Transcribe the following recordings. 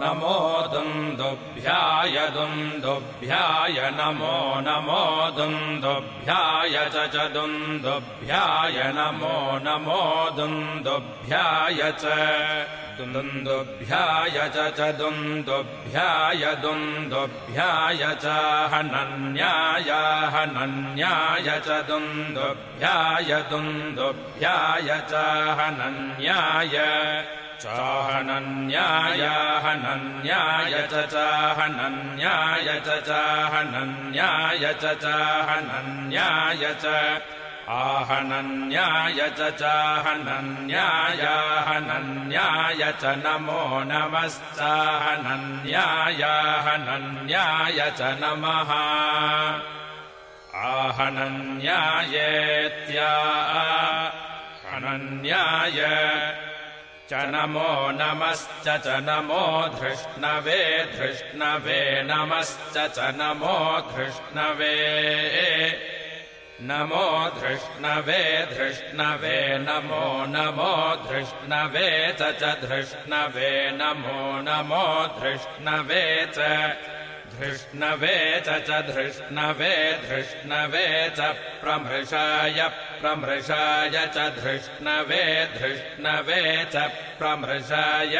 नमो दुन्दुभ्याय दुन्दुभ्याय नमो नमो दुन्दुभ्याय च च दुन्दुभ्याय नमो नमो दुन्दुभ्याय च दुन्दुभ्याय च च दुन्दुभ्याय दुन्दुभ्याय च हनन्याय हनन्याय च दुन्दुभ्याय दुन्दुभ्याय च हनन्याय चाहनन्याय हनन्याय च चाहनन्याय च चाहनन्याय च चाहनन्याय च आहनन्याय च चाहनन्याय हनन्याय च नमो नमश्चाहनन्याय हनन्याय च नमः आहनन्यायेत्या हनन्याय च नमो नमश्च च नमो धृष्णवे धृष्णवे नमश्च च नमो धृष्णवे नमो धृष्णवे धृष्णवे नमो नमो धृष्णवे च च धृष्णवे नमो नमो धृष्णवे च धृष्णवे च च धृष्णवे धृष्णवे च प्रमृषाय प्रमृषाय च धृष्णवे धृष्णवे च प्रमृषाय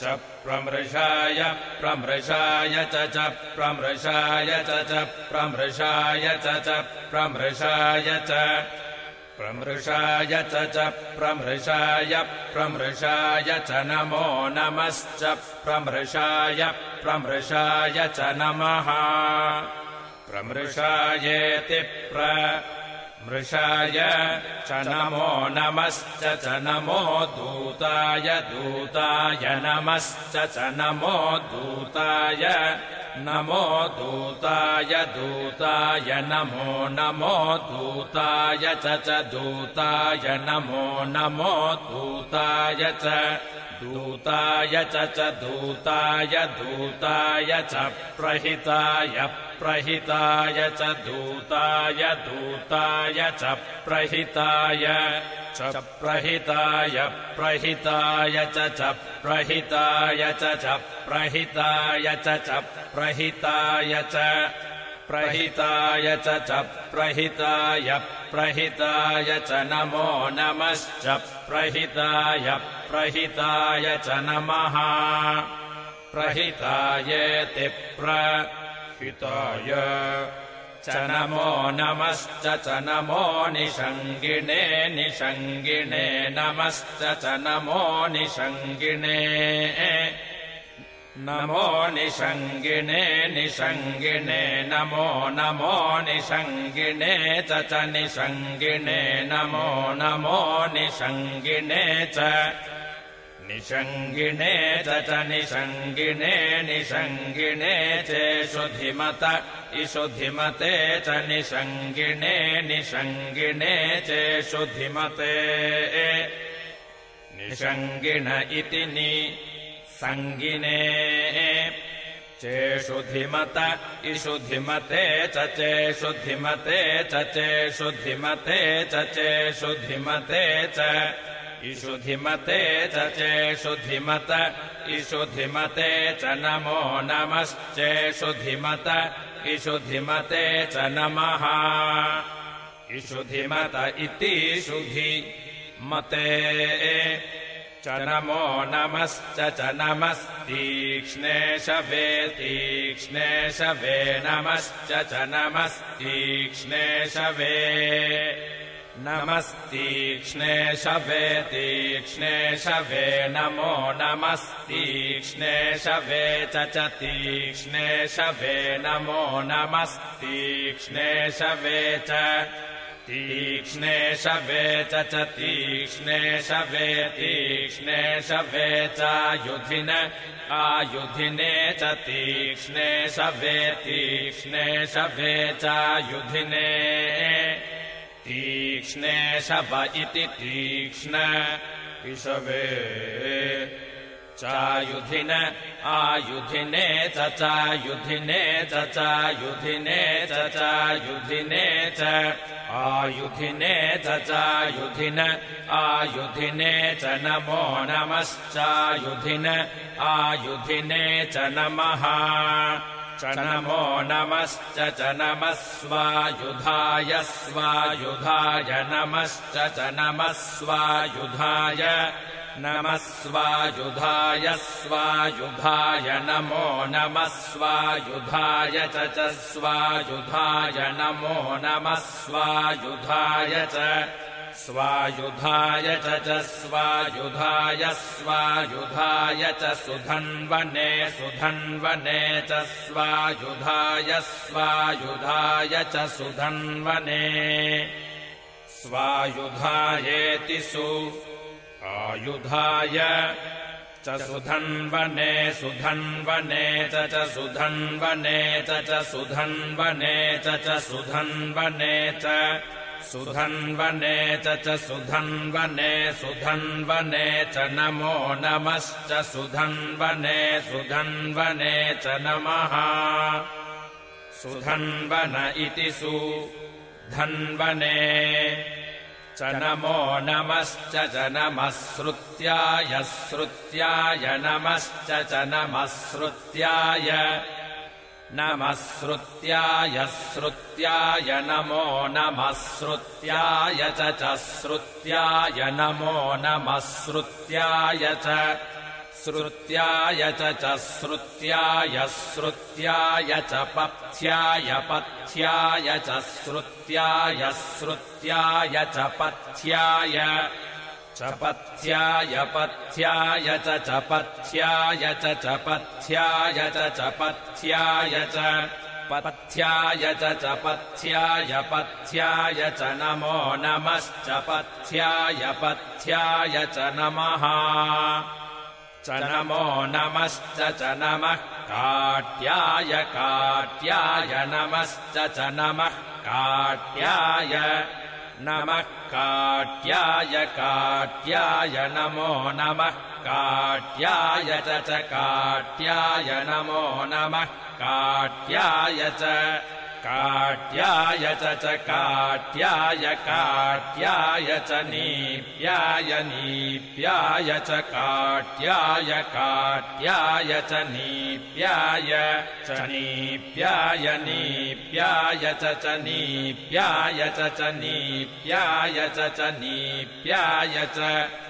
च प्रमृषाय प्रमृषाय च च प्रमृषाय च च प्रमृषाय च च प्रमृषाय च प्रमृषाय च च प्रमृषाय प्रमृषाय च नमो नमश्च प्रमृषाय प्रमृषाय च नमः। प्रमृषायेति प्रमृषाय च नमो नमश्च च नमो दूताय दूताय नमश्च च नमो दूताय नमो दूताय दूताय नमो नमो दूताय च च दूताय नमो नमो दूताय च दूताय च दूताय दूताय च प्रहिताय प्रहिताय च दूताय दूताय च प्रहिताय च प्रहिताय प्रहिताय च च प्रहिताय च च प्रहिताय च च प्रहिताय च प्रहिताय च च प्रहिताय प्रहिताय च नमो नमश्च प्रहिताय प्रहिताय च नमः। प्रहितायेति प्रहिताय च नमो नमश्च च नमो निषङ्गिणे निषङ्गिणे नमश्च च नमो निषङ्गिणे नमो निषङ्गिणे निषङ्गिणे नमो नमो निषङ्गिणे च च निषङ्गिणे नमो नमो निषङ्गिणे च। निषङ्गिणे च च निषङ्गिणे निषङ्गिणे चेषुधिमत इषुधिमते च निषङ्गिणे निषङ्गिणे चेषुधिमते निषङ्गिण इति नि सङ्गिने। चेषुधिमत इषुधिमते च चेषुधिमते च चेषुधिमते च चेषुधिमते च इषुधिमते च चेषुधिमत इषुधिमते च नमो नमश्चेषुधिमत इषुधिमते च नमः। इषुधिमत इति शुधि मते च नमो नमश्च नमस्तीक्ष्णे शवे तीक्ष्णे शवे नमश्च च नमस्तीक्ष्णे शवे नमस्तीक्ष्णे शवे तीक्ष्णे शवे नमो नमस्तीक्ष्णे शवे च च तीक्ष्णे शवे नमो नमस्तीक्ष्णे शवे च तीक्ष्णे शवे च च तीक्ष्णे शवे तीक्ष्णे शवे चायुधिन आयुधिने च तीक्ष्णे शवे तीक्ष्णे शवे चायुधिने तीक्ष्णे शव इति तीक्ष्ण इषवे चायुधिन आयुधिने च चायुधिने च चायुधिने च चायुधिने च आयुधिने च चायुधिन आयुधिने च नमो नमश्चायुधिन आयुधिने च नमः। च नमो नमश्च च नमः स्वायुधाय स्वायुधाय नमश्च च नमः स्वायुधाय नमः स्वायुधाय स्वायुधाय नमो नमः स्वायुधाय च स्वायुधाय नमो नमः स्वायुधाय च स्वायुधाय च स्वायुधाय स्वायुधाय च सुधन्वने सुधन्वने च स्वायुधाय स्वायुधाय च सुधन्वने स्वायुधायेति सु आयुधाय च सुधन्वने सुधन्वने च च सुधन्वने च च सुधन्वने च च सुधन्वने च सुधन्वने च च सुधन्वने सुधन्वने च नमो नमश्च सुधन्वने सुधन्वने च नमः। सुधन्वन इति सुधन्वने च नमो नमश्च च नमः श्रुत्याय नमश्च च नमः श्रुत्याय नमः श्रुत्याय नमो नमः श्रुत्याय च श्रुत्याय नमो नमः श्रुत्याय च श्रुत्याय च श्रुत्याय श्रुत्याय च पथ्याय पथ्याय च श्रुत्याय श्रुत्याय च पथ्याय। च पथ्याय पथ्याय च पथ्याय च पथ्याय च पथ्याय च। पथ्याय च पथ्याय पथ्याय च नमो नमश्च पथ्याय पथ्याय च नमः च नमो नमश्च च नमः काट्याय काट्याय नमश्च च नमः काट्याय नमः काट्याय काट्याय नमो नमः काट्याय च काट्याय नमो नमः काट्याय च काट्याय च काट्याय काट्याय च नीप्याय नीप्याय च काट्याय काट्याय च नीप्याय च नीप्याय नीप्याय च नीप्याय च नीप्याय च नीप्याय च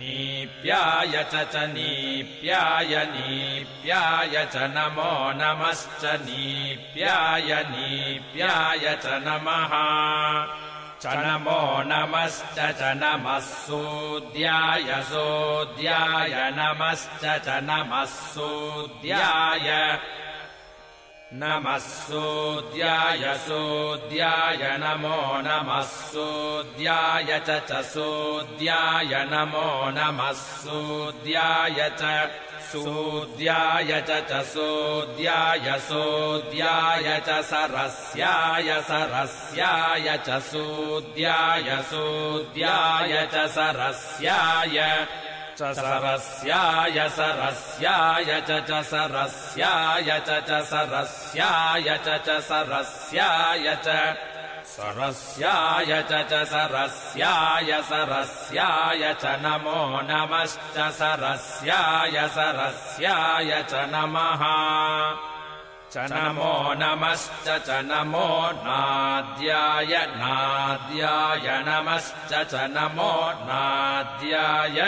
नीप्याय च नीप्याय नीप्याय च नमो नमश्च नीप्याय नीप्याय च नमः च नमो नमश्च च नमः सूद्याय सोद्याय नमश्च च नमः सूद्याय नमः सोद्याय सोद्याय नमो नमः सोद्याय च सोद्याय नमो नमः सोद्याय च सोद्याय च सोद्याय सोद्याय च सरस्याय सरस्याय च सोद्याय सोद्याय च सरस्याय सरस्याय सरस्याय च सरस्याय च सरस्याय च सरस्याय च सरस्याय च सरस्याय सरस्याय च नमो नमश्च सरस्याय सरस्याय च नमः। च नमो नमश्च च नमो नाद्याय नाद्याय नमश्च च नमो नाद्याय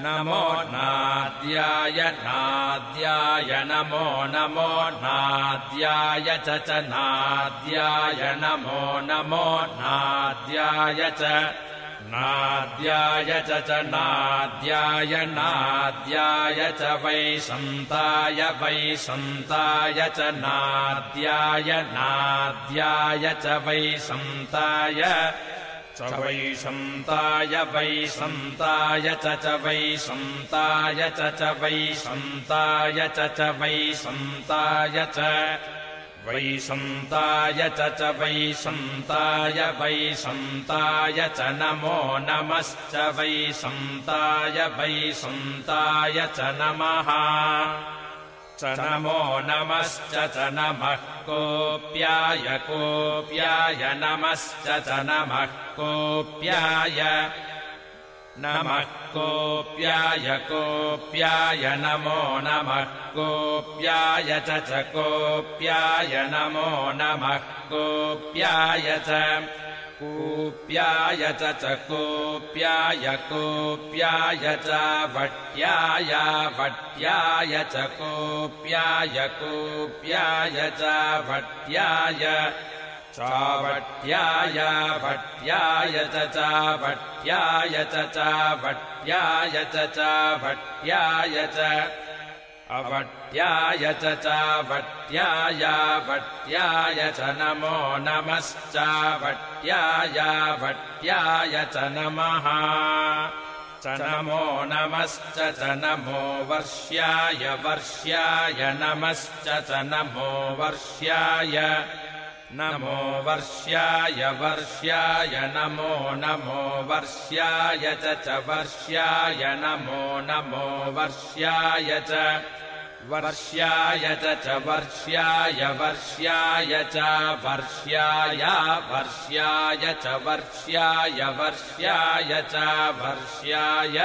नमो नाद्याय नाद्याय नमो नमो नाद्याय च नाद्याय नमो नमो नाद्याय च नाद्याय च नाद्याय नाद्याय च वैशन्ताय वैशन्ताय च नाद्याय नाद्याय च वैशन्ताय च वैशन्ताय वैशन्ताय च वैशन्ताय च वैशन्ताय च वैशन्ताय च वैशन्ताय च वैशन्ताय वैशन्ताय च नमो नमश्च वैशन्ताय वैशन्ताय च नमः च च नमो नमश्च च नमः कोऽप्याय कोऽप्याय नमश्च च नमः कोऽप्याय। नमः कोऽप्याय कोऽप्याय नमो नमः कोऽप्याय च कोऽप्याय नमो नमः कोऽप्याय च कोऽप्याय च कोऽप्याय कोऽप्याय च भट्याय भट्याय च कोऽप्याय कोऽप्याय च भट्याय च चावट्याय च चावट्याय च चावट्याय च अवट्याय च चावट्याय वट्याय च नमो नमश्चावट्याय वट्याय च नमः। च नमो नमश्च च नमो वर्ष्याय वर्ष्याय नमश्च च नमो वर्ष्याय नमो वर्ष्याय वर्ष्याय नमो नमो वर्ष्याय च वर्ष्याय नमो नमो वर्ष्याय च। वर्ष्याय च वर्ष्याय वर्ष्याय च वर्ष्याय वर्ष्याय च वर्ष्याय वर्ष्याय च वर्ष्याय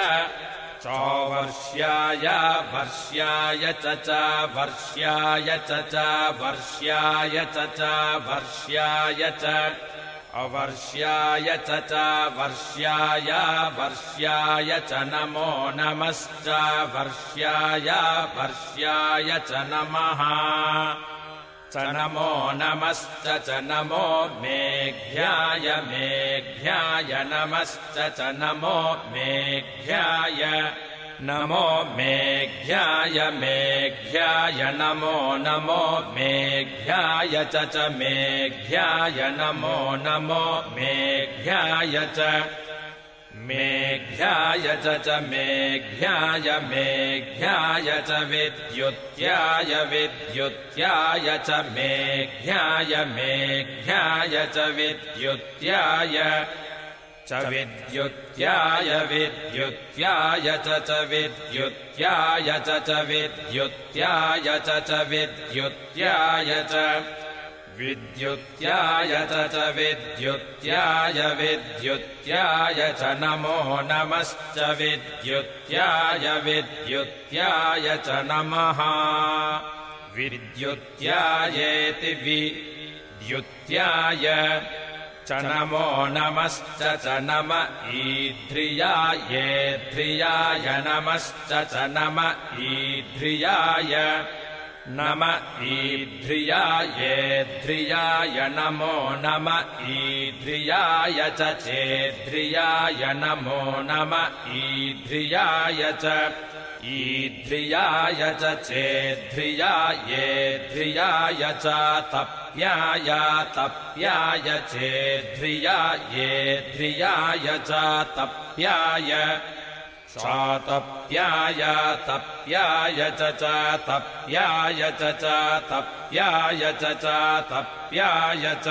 चौवर्ष्याय वर्ष्याय च च वर्ष्याय च च वर्ष्याय च च वर्ष्याय च। अवर्ष्याय च च वर्ष्याय वर्ष्याय च नमो नमश्च। वर्ष्याय वर्ष्याय च नमः च नमो नमश्च च नमो मेघ्याय मेघ्याय नमश्च च नमो मेघ्याय नमो मेघ्याय मेघ्याय नमो नमो मेघ्याय च च मेघ्याय नमो नमो मेघ्याय च मेघ्याय च मेघ्याय मेघ्याय च विद्युत्याय विद्युत्याय च मेघ्याय मेघ्याय च विद्युत्याय च विद्युत्याय विद्युत्याय च विद्युत्याय च विद्युत्याय च विद्युत्याय च विद्युत्याय च विद्युत्याय विद्युत्याय च नमो नमश्च विद्युत्याय विद्युत्याय च नमः। विद्युत्यायेति विद्युत्याय च नमो नमश्च च नम ईध्रियायेध्रियाय नमश्च च नम ईध्रियाय नम ईध्रियायेध्रियाय नमो नम ईध्रियाय च चेध्रियाय नमो नम ईध्रियाय च ईध्रियाय च चेध्रियायेध्रियाय च तप्याय तप्याय चेध्रियायेध्रियाय च तप्याय चातप्याय तप्याय च तप्याय च तप्याय च तप्याय च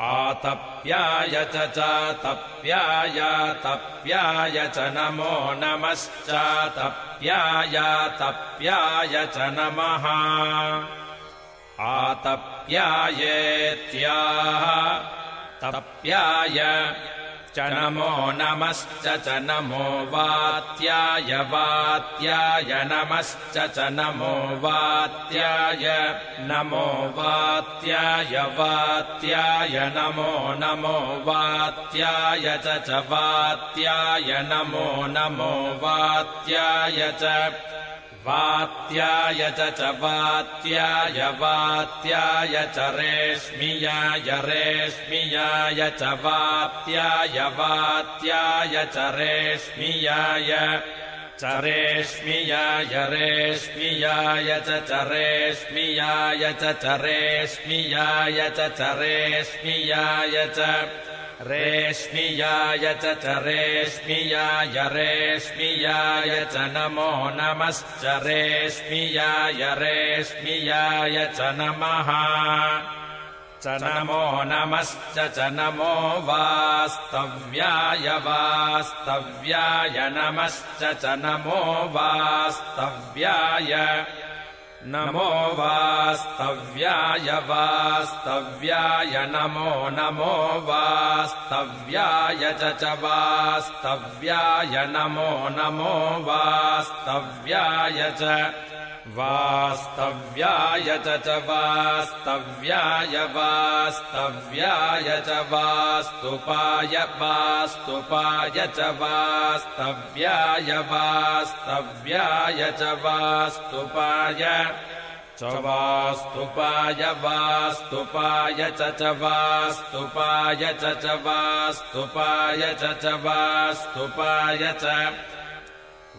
आतप्याय च तप्याय तप्याय च नमो नमश्चातप्याय तप्याय च नमः। आतप्यायेत्याह तप्याय च नमो नमश्च च नमो वात्याय वात्याय नमश्च च नमो वात्याय नमो वात्याय वात्याय नमो नमो वात्याय च वात्याय नमो नमो वात्याय च वात्याय च वात्याय वात्याय च रेष्मियाय रेष्मियाय च वात्याय वात्याय च रेष्मियाय च रेष्मियाय रेष्मियाय च रेष्मियाय च रेष्मियाय च रेष्मियाय च रेष्मियाय च रेष्मियाय रेष्मियाय च नमो नमश्च रेष्मियाय रेष्मियाय च नमः। च नमो नमश्च च नमो वास्तव्याय वास्तव्याय नमश्च च नमो वास्तव्याय नमो वास्तव्याय वास्तव्याय नमो नमो वास्तव्याय च वास्तव्याय नमो नमो वास्तव्याय च वास्तव्याय च वास्तव्याय वास्तव्याय च वास्तुपाय वास्तुपाय च वास्तव्याय वास्तव्याय च वास्तुपाय च वास्तुपाय वास्तुपाय च वास्तुपाय च वास्तुपाय च वास्तुपाय च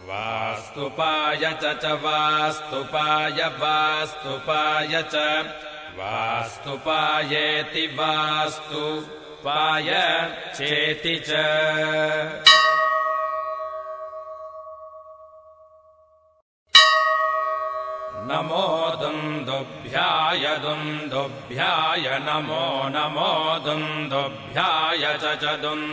वास्तुपाय च वास्तुपाय वास्तुपाय च वास्तुपायेति वास्तुपाय चेति च नमो दुन्दुभ्याय दुन्दुभ्याय नमो नमो दुन्दुभ्याय च दुन्